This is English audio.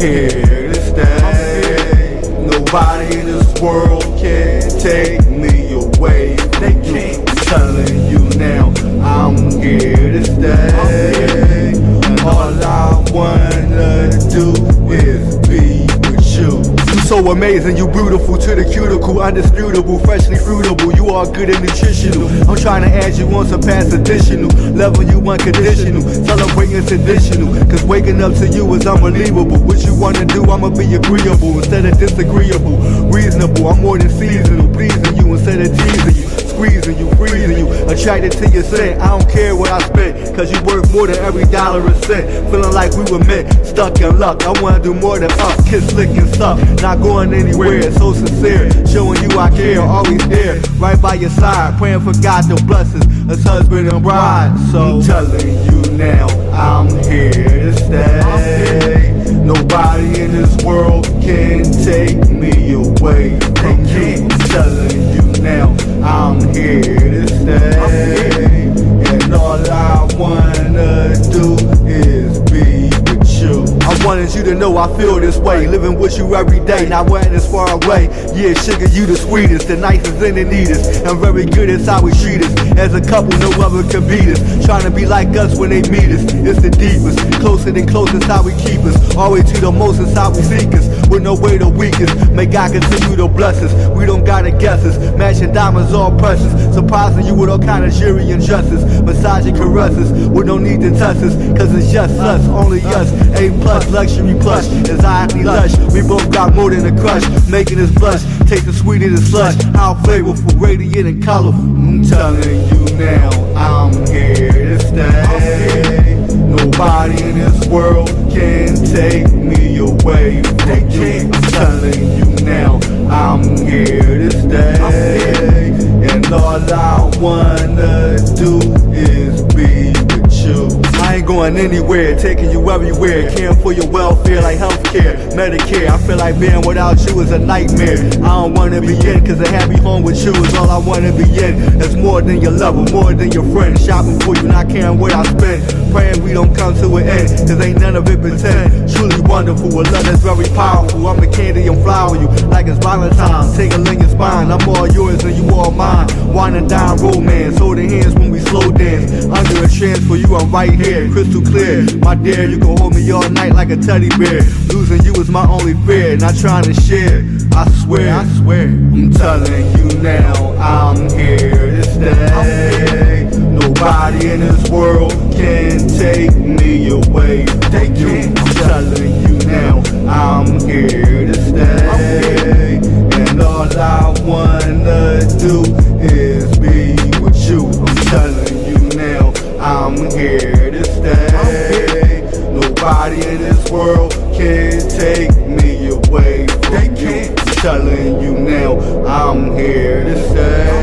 here to stay. Nobody in this world can take me away. They can't. I'm telling you now, I'm here to stay. All I wanna do so amazing, you beautiful to the cuticle, undisputable, freshly fruitable. You are good and nutritional. I'm trying to add you on some past additional, level you unconditional, celebrating traditional. Cause waking up to you is unbelievable. What you wanna do, I'ma be agreeable instead of disagreeable. Reasonable, I'm more than seasonal, pleasing you instead of teasing you. Squeezing you, freezing you, attracted to your scent. I don't care what I spent, cause you worth more than every dollar a cent. Feeling like we were meant, stuck in luck. I wanna do more than up, kiss, lick, and stuff. Not going anywhere, so sincere. Showing you I care, always there, right by your side. Praying for God to bless us as husband and bride. So I'm telling you now, I'm here to stay. Nobody in this world can take me away from you. I'm telling you now, I'm here wanna do is be with you. I wanted you to know I feel this way. Living with you every day, not wanting this far away. Yeah, sugar, you the sweetest, the nicest and the neatest. I'm very good is how we treat us. As a couple, no other can beat us. Trying to be like us when they meet us. It's the deepest. Closer than closest, how we keep us. Always to the most is how we seek us. With no way to weakest. May God continue to bless us. We don't gotta guess us. Matching diamonds all precious. Surprising you with all kind of jury and justice. Massaging caresses. with don't need to touch us. Cause it's just us, only us. A plus, luxury plush. Exactly lush. We both got more than a crush. Making us blush. Taste the sweet in the slush. How flavorful, radiant and colorful. Mm, I'm telling you now, I'm here to stay. Nobody in this world wanna do is be with you. I ain't going anywhere, taking you everywhere. Caring for your welfare like healthcare, Medicare. I feel like being without you is a nightmare. I don't wanna be in, cause a happy home with you is all I wanna be in. It's more than your lover, more than your friend. Shopping for you, not caring what I spend. Praying we don't come to an end, cause ain't none of it pretend. Truly wonderful, a love that's very powerful. Flower you, like it's Valentine's. Tingling your spine, I'm all yours and you all mine. Wine and dine romance, holding hands when we slow dance. Under a chance for you, I'm right here, crystal clear. My dear, you can hold me all night like a teddy bear. Losing you is my only fear, not trying to share. I swear, I swear, I'm telling you now, I'm here to stay. Nobody in this world can take me away from you. I'm telling I wanna do is be with you. I'm telling you now, I'm here to stay. Nobody in this world can take me away from you. I'm telling you now, I'm here to stay.